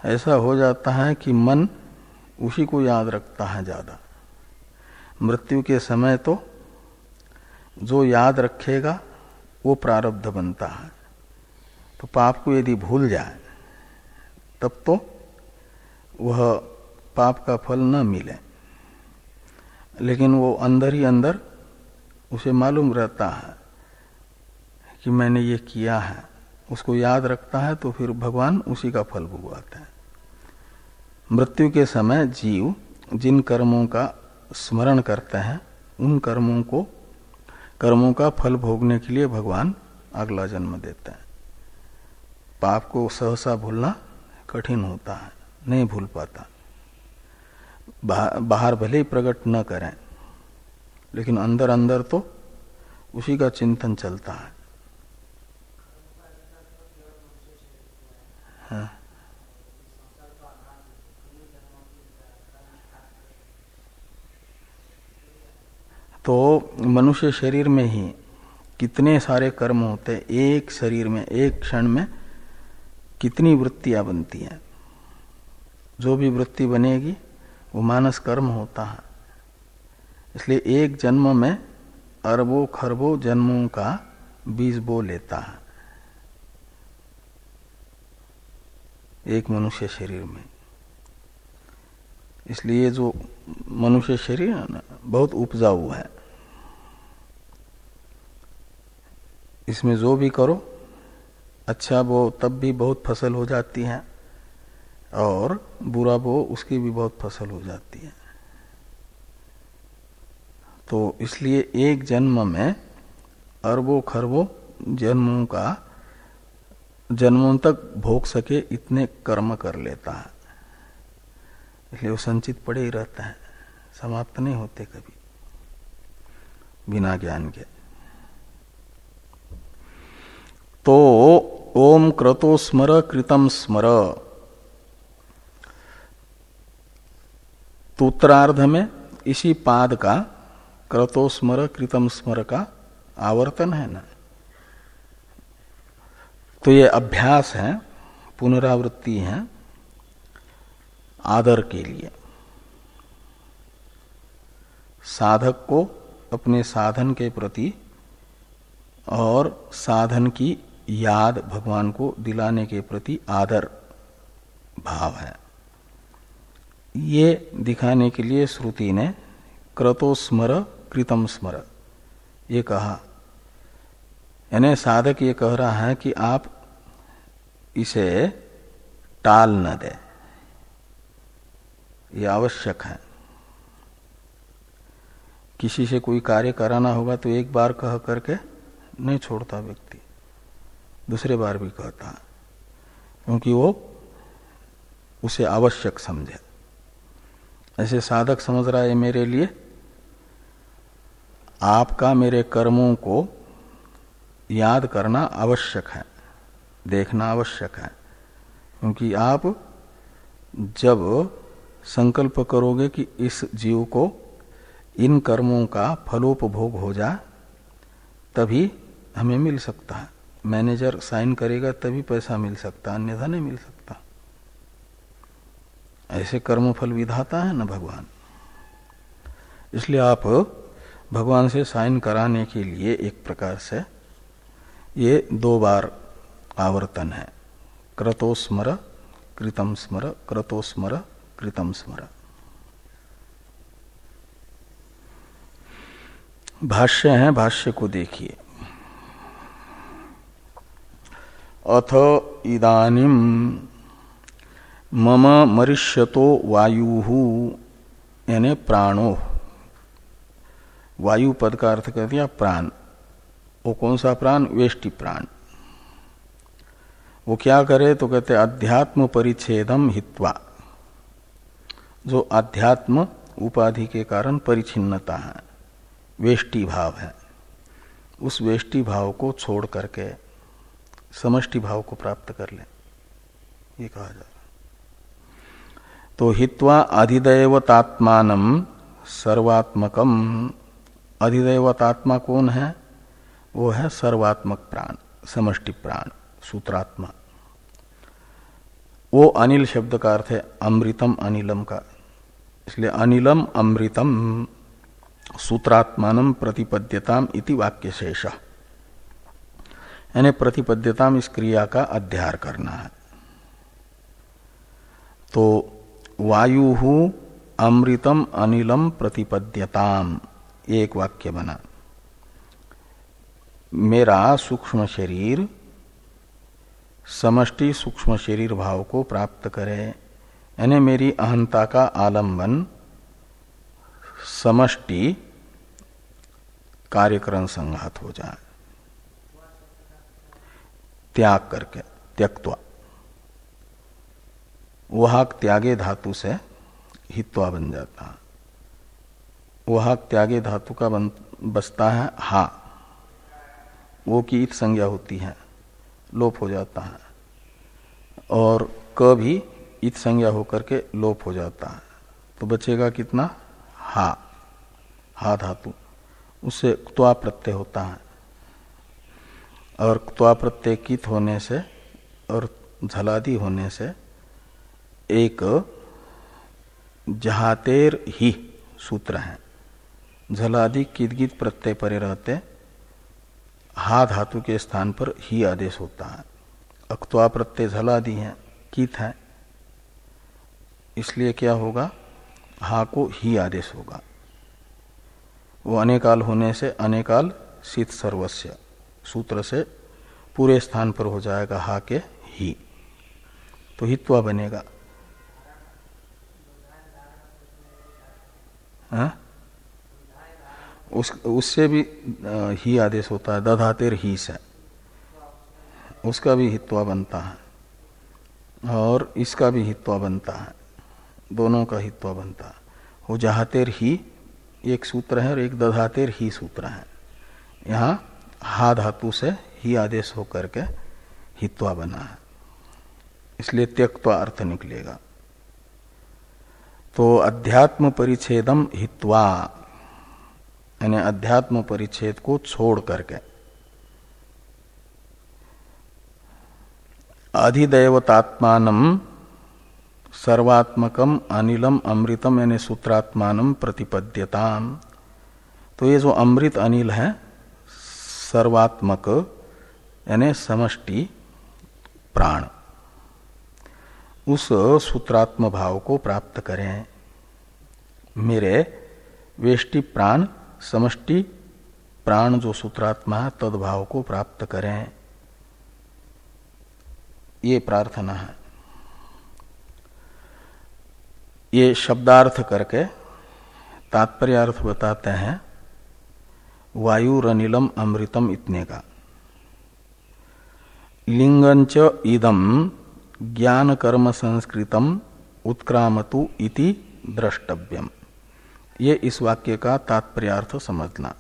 ऐसा हो जाता है कि मन उसी को याद रखता है ज़्यादा। मृत्यु के समय तो जो याद रखेगा, वो प्रारब्ध बनता है। तो पाप को यदि भूल जाए, तब तो वह पाप का फल न मिले। लेकिन वो अंदर ही अंदर उसे मालूम रहता है कि मैंने ये किया है। उसको याद रखता है तो फिर भगवान उसी का फल भुगवाते हैं। मृत्यु के समय जीव जिन कर्मों का स्मरण करते हैं, उन कर्मों को, कर्मों का फल भोगने के लिए भगवान अगला जन्म देते हैं पाप को सहसा भूलना कठिन होता है, नहीं भूल पाता बाहर भले ही प्रकट न करें, लेकिन अंदर अंदर तो उसी का चिंतन चलता है। तो मनुष्य शरीर में ही कितने सारे कर्म होते हैं, एक शरीर में, एक क्षण में कितनी वृत्तियाँ बनती हैं। जो भी वृत्ति बनेगी, वो मानस कर्म होता है। इसलिए एक जन्म में अरबों खरबों जन्मों का बीज बो लेता है। एक मनुष्य शरीर में। इसलिए जो मनुष्य शरीर है ना, बहुत उपजाऊ है। इसमें जो भी करो अच्छा वो तब भी बहुत फ़सल हो जाती है और बुरा वो उसकी भी बहुत फ़सल हो जाती है। तो इसलिए एक जन्म में अरबों खरबों जन्मों का, जन्मों तक भोग सके इतने कर्म कर लेता है। इसलिए वो संचित पड़े ही रहता है, समाप्त नहीं होते कभी, बिना ज्ञान के। तो ओम क्रतो स्मर कृतम स्मर। उत्तरार्ध में इसी पाद का, क्रतो स्मर कृतम स्मर का आवर्तन है ना? तो ये अभ्यास है, पुनरावृत्ति है, आदर के लिए। साधक को अपने साधन के प्रति और साधन की याद भगवान को दिलाने के प्रति आदर भाव है। ये दिखाने के लिए श्रुति ने क्रतो स्मर, कृतम स्मर, ये कहा। यानी साधक ये कह रहा है कि आप इसे टाल न दे। ये आवश्यक है। किसी से कोई कार्य कराना होगा तो एक बार कह करके नहीं छोड़ता व्यक्ति। दूसरे बार भी कहता है, क्योंकि वो उसे आवश्यक समझे। ऐसे साधक समझ रहा है मेरे लिए, आपका मेरे कर्मों को याद करना आवश्यक है, देखना आवश्यक है, क्योंकि आप जब संकल्प करोगे कि इस जीव को इन कर्मों का फलोपभोग हो जाए तभी हमें मिल सकता है। मैनेजर साइन करेगा तभी पैसा मिल सकता, अन्यथा नहीं मिल सकता। ऐसे कर्मफल विधाता है ना भगवान। इसलिए आप भगवान से साइन कराने के लिए एक प्रकार से ये दो बार आवर्तन है। क्रतोस्मर, कृतम स्मर, क्रतोस्मर, कृतम स्मर। भाष्य है, भाष्य को देखिए। अथ इदानिम मम मरिष्यतो वायु यानी प्राणो। वायु पद का अर्थ कर दिया प्राण। वो कौन सा प्राण? वेष्टि प्राण। वो क्या करे तो कहते अध्यात्म परिच्छेदम हित्वा। जो अध्यात्म उपाधि के कारण परिचिन्नता है, वेष्टि भाव है, उस वेष्टि भाव को छोड़ करके समष्टि भाव को प्राप्त कर ले। ये कहा जा रहा तो हित्वा अधिदैवतात्मान सर्वात्मकम। अधिदैवतात्मा कौन है? वो है सर्वात्मक प्राण, समष्टि प्राण, सूत्रात्मा। वो अनिल शब्द का अर्थ है अमृतम अनिलम का। इसलिए अनिलम अमृतम सूत्रात्मान प्रतिपद्यताम इति वाक्य शेष यानी प्रतिपद्यताम इस क्रिया का अध्यार करना है। तो वायु अमृतम अनिलम प्रतिपद्यताम एक वाक्य बना। मेरा सूक्ष्म शरीर, समष्टि सूक्ष्म शरीर भाव को प्राप्त करे, यानी मेरी अहंता का आलंबन, समष्टि कार्यकरण संघात हो जाए। त्याग करके त्यक्वा वहाक त्यागे धातु से हित्वा बन जाता। है वहाक त्यागे धातु का बन, बसता है हा। वो की इत संज्ञा होती है, लोप हो जाता है। और क भी इत संज्ञा होकर के लोप हो जाता है। तो बचेगा कितना? हा। हा धातु। उससे क्वा प्रत्यय होता है। और क्वा प्रत्यय कित होने से और झलादि होने से एक जहातेर ही सूत्र है। झलादि किदगित प्रत्यय परे रहते, हा धातु के स्थान पर ही आदेश होता है। अक्वा प्रत्यय झलादि है, कित है। इसलिए क्या होगा? हा को ही आदेश होगा। वो अनेकाल होने से अनेकाल शीत सर्वस्व सूत्र से पूरे स्थान पर हो जाएगा हा के ही। तो हित्वा बनेगा। हा? उस, उससे भी ही आदेश होता है, दधातेर ही से। उसका भी हित्वा बनता है। और इसका भी हित्वा बनता है। दोनों का हित्वा बनता है। वो जहातेर ही एक सूत्र है और एक दधातेर ही सूत्र है। यहाँ हा धातु से ही आदेश होकर के हित्वा बना है। इसलिए त्यक्त्वा अर्थ निकलेगा। तो अध्यात्म परिच्छेदम हित्वा, यानी अध्यात्म परिच्छेद को छोड़ करके। अधिदेवतात्मान सर्वात्मकम अनिलम अमृतम, यानी सूत्रात्मान प्रतिपद्यता तो ये जो अमृत अनिल है सर्वात्मक, यानी समष्टि, प्राण। उस सूत्रात्म भाव को प्राप्त करें। मेरे वेष्टि प्राण, समष्टि प्राण जो सूत्रात्मा है तदभाव को प्राप्त करें। ये प्रार्थना है। ये शब्दार्थ करके तात्पर्य अर्थ बताते हैं। वायुरनिलम अमृतम इतने का लिंगंच इदम ज्ञान कर्म संस्कृतम उत्क्रामतु इति द्रष्टव्यम। ये इस वाक्य का तात्पर्यार्थ समझना।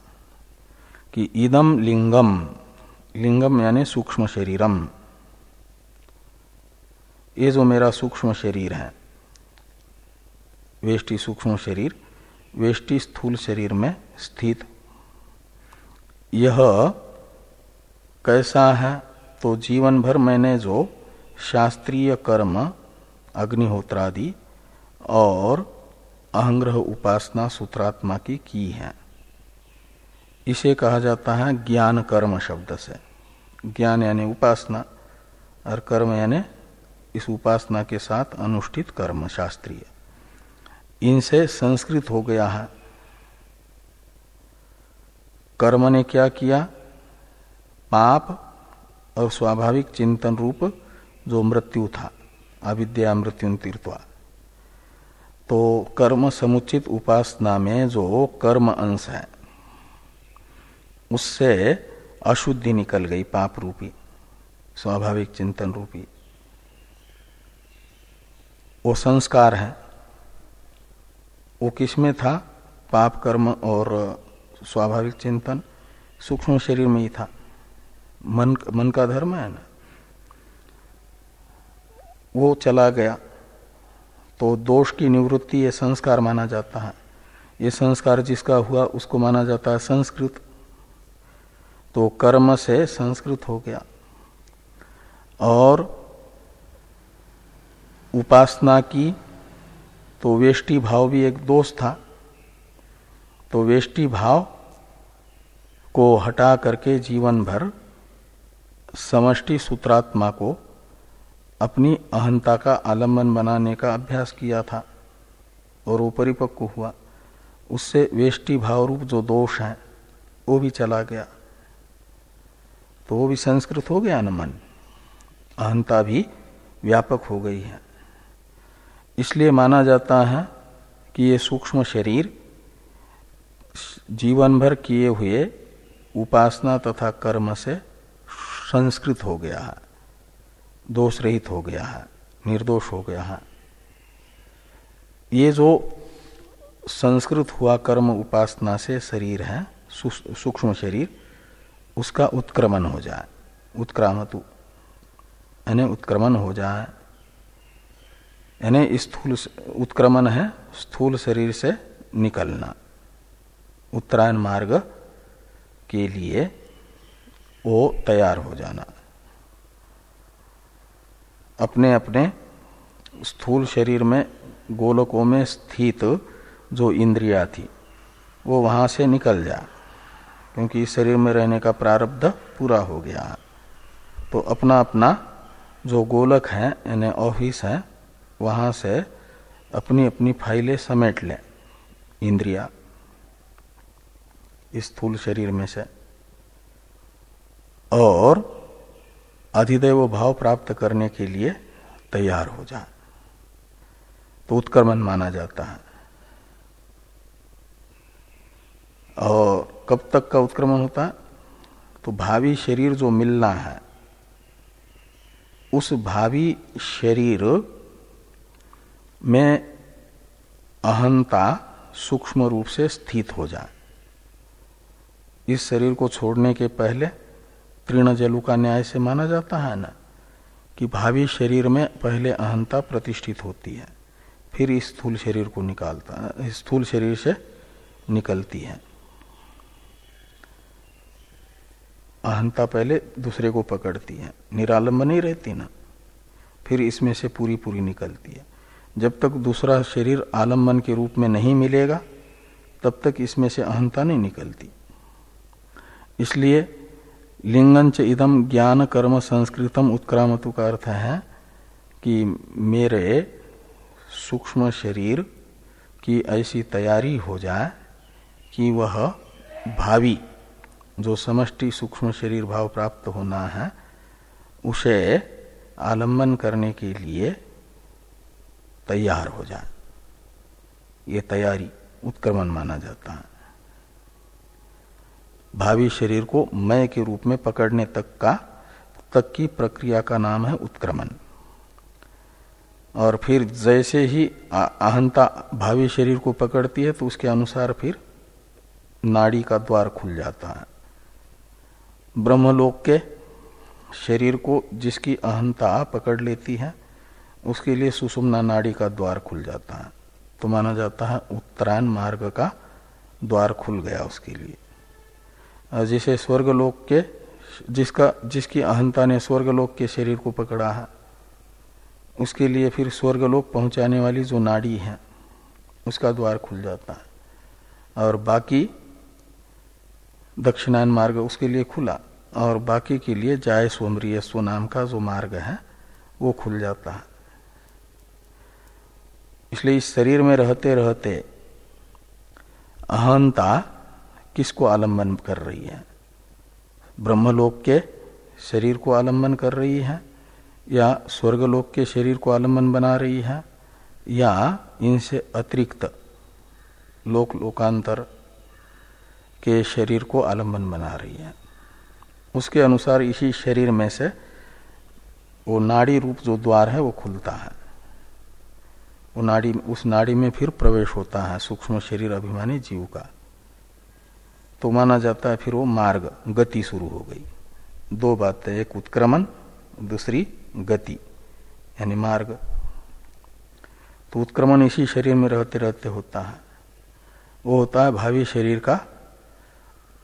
कि इदम लिंगम लिंगम यानी सूक्ष्म शरीरम। ये जो मेरा सूक्ष्म शरीर है, वेष्टि सूक्ष्म शरीर, वेष्टि स्थूल शरीर में स्थित यह कैसा है? तो जीवन भर मैंने जो शास्त्रीय कर्म, अग्निहोत्रादि और अहंग्रह उपासना सूत्रात्मा की की है। इसे कहा जाता है ज्ञान कर्म शब्द से। ज्ञान यानी उपासना, और कर्म यानी इस उपासना के साथ अनुष्ठित कर्म शास्त्रीय। इनसे संस्कृत हो गया है। कर्म ने क्या किया? पाप और स्वाभाविक चिंतन रूप जो मृत्यु था, अविद्या मृत्यु तीर्थवा। तो कर्म समुचित उपासना में जो कर्म अंश है, उससे अशुद्धि निकल गई पाप रूपी, स्वाभाविक चिंतन रूपी। वो संस्कार है। वो किसमें था? पाप कर्म और स्वाभाविक चिंतन सूक्ष्म शरीर में ही था। मन मन का धर्म है ना? वो चला गया। तो दोष की निवृत्ति ये संस्कार माना जाता है। ये संस्कार जिसका हुआ, उसको माना जाता है संस्कृत। तो कर्म से संस्कृत हो गया। और उपासना की तो वेष्टि भाव भी एक दोष था। तो वेष्टि भाव को हटा करके जीवन भर समष्टि सूत्रात्मा को अपनी अहंता का आलंबन बनाने का अभ्यास किया था और वो परिपक्व हुआ। उससे वेष्टि भाव रूप जो दोष है, वो भी चला गया। तो वो भी संस्कृत हो गया न मन? अहंता भी व्यापक हो गई है। इसलिए माना जाता है कि ये सूक्ष्म शरीर जीवन भर किए हुए उपासना तथा कर्म से संस्कृत हो गया है दोष रहित हो गया है, निर्दोष हो गया है। ये जो संस्कृत हुआ कर्म उपासना से शरीर है सूक्ष्म शरीर, उसका उत्क्रमण हो जाए, उत्क्रामतु, यानी उत्क्रमण हो जाए। यानी स्थूल उत्क्रमण है, स्थूल शरीर से निकलना, उत्तरायण मार्ग के लिए वो तैयार हो जाना। अपने अपने स्थूल शरीर में, गोलकों में स्थित जो इंद्रिया थी, वो वहाँ से निकल जा, क्योंकि इस शरीर में रहने का प्रारब्ध पूरा हो गया। तो अपना अपना जो गोलक है, यानी ऑफ़िस है, वहाँ से अपनी अपनी फाइलें समेट लें, इंद्रिया। स्थूल शरीर में से। और अधिदेव भाव प्राप्त करने के लिए तैयार हो जाए तो उत्क्रमण माना जाता है। और कब तक का उत्क्रमण होता है? तो भावी शरीर जो मिलना है, उस भावी शरीर में अहंता सूक्ष्म रूप से स्थित हो जाए इस शरीर को छोड़ने के पहले तीर्ण जलु का न्याय से माना जाता है ना? कि भावी शरीर में पहले अहंता प्रतिष्ठित होती है, फिर इस स्थूल शरीर को निकालता है स्थूल शरीर से निकलती है। अहंता पहले दूसरे को पकड़ती है, निरालंब नहीं रहती ना? फिर इसमें से पूरी पूरी निकलती है। जब तक दूसरा शरीर आलंबन के रूप में नहीं मिलेगा, तब तक इसमें से अहंता नहीं निकलती। इसलिए लिंगन च इदम ज्ञान कर्म संस्कृतम उत्क्रामतु का अर्थ है कि मेरे सूक्ष्म शरीर की ऐसी तैयारी हो जाए कि वह भावी, जो समष्टि सूक्ष्म शरीर भाव प्राप्त होना है, उसे आलंबन करने के लिए तैयार हो जाए। ये तैयारी उत्क्रमण माना जाता है। भावी शरीर को मय के रूप में पकड़ने तक का, तक की प्रक्रिया का नाम है उत्क्रमण। और फिर जैसे ही अहंता भावी शरीर को पकड़ती है तो उसके अनुसार फिर नाड़ी का द्वार खुल जाता है। ब्रह्मलोक के शरीर को जिसकी अहंता पकड़ लेती है, उसके लिए सुषुम्ना नाड़ी का द्वार खुल जाता है। तो माना जाता है उत्तरायण मार्ग का द्वार खुल गया उसके लिए। जिसे स्वर्गलोक के, जिसका, जिसकी अहंता ने स्वर्गलोक के शरीर को पकड़ा है, उसके लिए फिर स्वर्गलोक पहुँचाने वाली जो नाड़ी है, उसका द्वार खुल जाता है। और बाकी दक्षिणायन मार्ग उसके लिए खुला, और बाकी के लिए जाय सोमरिय स्व नाम का जो मार्ग है, वो खुल जाता है। इसलिए इस शरीर में रहते रहते अहंता किसको आलंबन कर रही है? ब्रह्मलोक के शरीर को आलंबन कर रही है? या स्वर्गलोक के शरीर को आलंबन बना रही है? या इनसे अतिरिक्त लोक लोकांतर के शरीर को आलंबन बना रही है? उसके अनुसार इसी शरीर में से वो नाड़ी रूप जो द्वार है वो खुलता है। वो नाड़ी, उस नाड़ी में फिर प्रवेश होता है, सूक्ष्म शरीर अभिमानी जीव का। तो माना जाता है फिर वो मार्ग, गति शुरू हो गई। दो बातें, एक उत्क्रमण, दूसरी गति, यानी मार्ग। तो उत्क्रमण इसी शरीर में रहते रहते होता है। वो होता है भावी शरीर का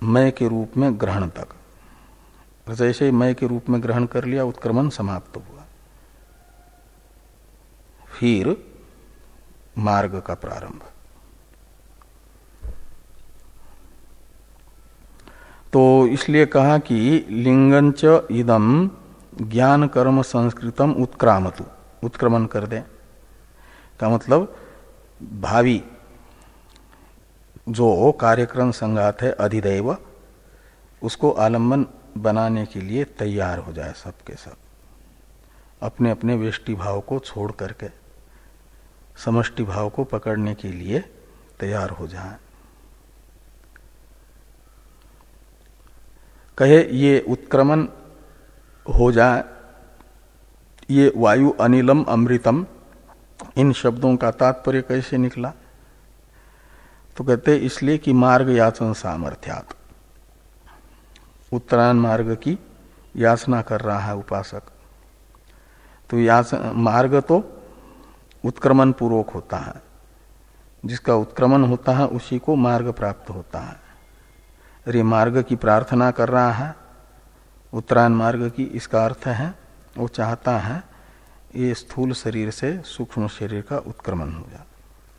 मय के रूप में ग्रहण तक। जैसे ही मय के रूप में ग्रहण कर लिया, उत्क्रमण समाप्त हुआ। फिर मार्ग का प्रारंभ। तो इसलिए कहा कि लिंगंच इदम ज्ञान कर्म संस्कृतम उत्क्रामतु। उत्क्रमण कर दे। का मतलब भावी जो कार्यक्रम संगात है, अधिदेव, उसको आलंबन बनाने के लिए तैयार हो जाए सबके सब। अपने अपने वेष्टि भाव को छोड़ करके, समष्टि भाव को पकड़ने के लिए तैयार हो जाए। कहे, ये उत्क्रमण हो जाए। ये वायु अनिलम अमृतम। इन शब्दों का तात्पर्य कैसे निकला? तो कहते, इसलिए कि मार्ग याचन सामर्थ्यात। उत्तरायण मार्ग की याचना कर रहा है उपासक। तो याच, मार्ग तो उत्क्रमण पूर्वक होता है। जिसका उत्क्रमण होता है, उसी को मार्ग प्राप्त होता है। अरे मार्ग की प्रार्थना कर रहा है, उत्तरायण मार्ग की इसका अर्थ है, वो चाहता है ये स्थूल शरीर से सूक्ष्म शरीर का उत्क्रमण हो जाए।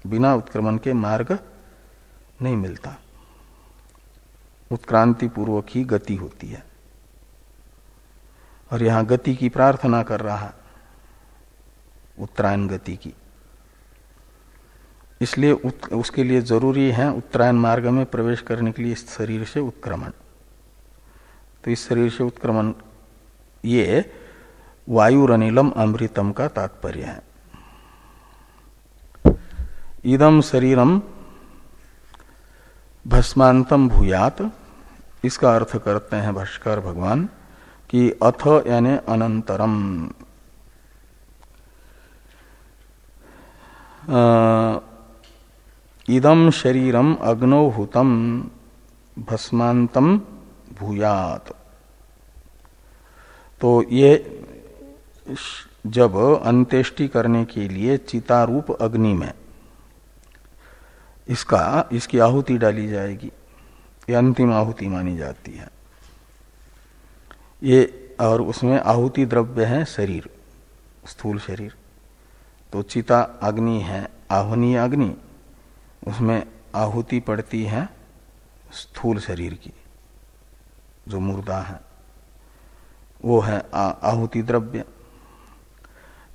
बिना उत्क्रमण के मार्ग नहीं मिलता। उत्क्रांति पूर्वक ही गति होती है। और यहाँ गति की प्रार्थना कर रहा है, उत्तरायण गति की। इसलिए उसके लिए ज़रूरी है उत्तरायण मार्ग में प्रवेश करने के लिए इस शरीर से उत्क्रमण। तो इस शरीर से उत्क्रमण, ये वायुरनिलम अमृतम का तात्पर्य है। इदम शरीरम भस्मांतम भूयात। इसका अर्थ करते हैं भाष्कर भगवान कि अथ यानी अनंतरम इदम शरीरम अग्नोभूतम भस्मांतम भूयात। तो ये जब अंत्येष्टि करने के लिए चितारूप अग्नि में, इसका, इसकी आहुति डाली जाएगी। ये अंतिम आहुति मानी जाती है। ये और उसमें आहुति द्रव्य है शरीर, स्थूल शरीर। तो चिता अग्नि है आहुनीय अग्नि। उसमें आहुति पड़ती है स्थूल शरीर की, जो मुर्दा है, वो है आहुति द्रव्य।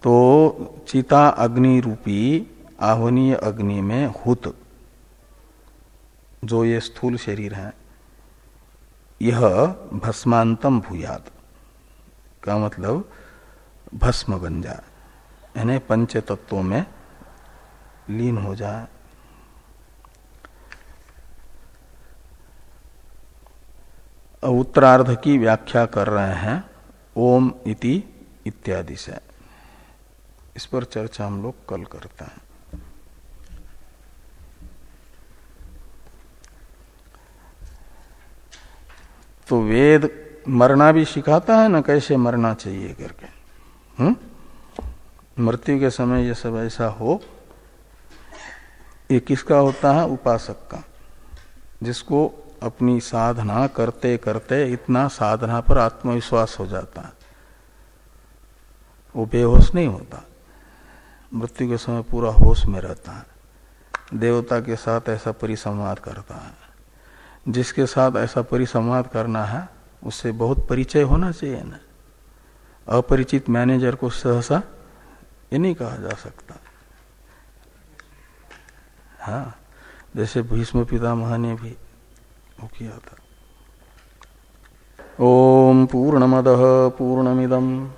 तो चिता अग्नि रूपी, आह्वनीय अग्नि में हुत, जो ये स्थूल शरीर है, यह भस्मांतम भूयात, का मतलब भस्म बन जाए, यानी पंच तत्वों में लीन हो जाए। उत्तरार्ध की व्याख्या कर रहे हैं, ओम इति इत्यादि से। इस पर चर्चा हम लोग कल करते हैं। तो वेद मरना भी सिखाता है ना, कैसे मरना चाहिए करके? हम्म? मृत्यु के समय ये सब ऐसा हो, ये किसका होता है? उपासक का, जिसको अपनी साधना करते करते इतना साधना पर आत्मविश्वास हो जाता है। वो बेहोश नहीं होता। मृत्यु के समय पूरा होश में रहता है। देवता के साथ ऐसा परिसंवाद करता है। जिसके साथ ऐसा परिसंवाद करना है, उससे बहुत परिचय होना चाहिए ना। अपरिचित मैनेजर को सहसा ये नहीं कहा जा सकता। हाँ जैसे भीष्म पितामह ने भी वो किया था। ओम पूर्णमद पूर्णमिदम।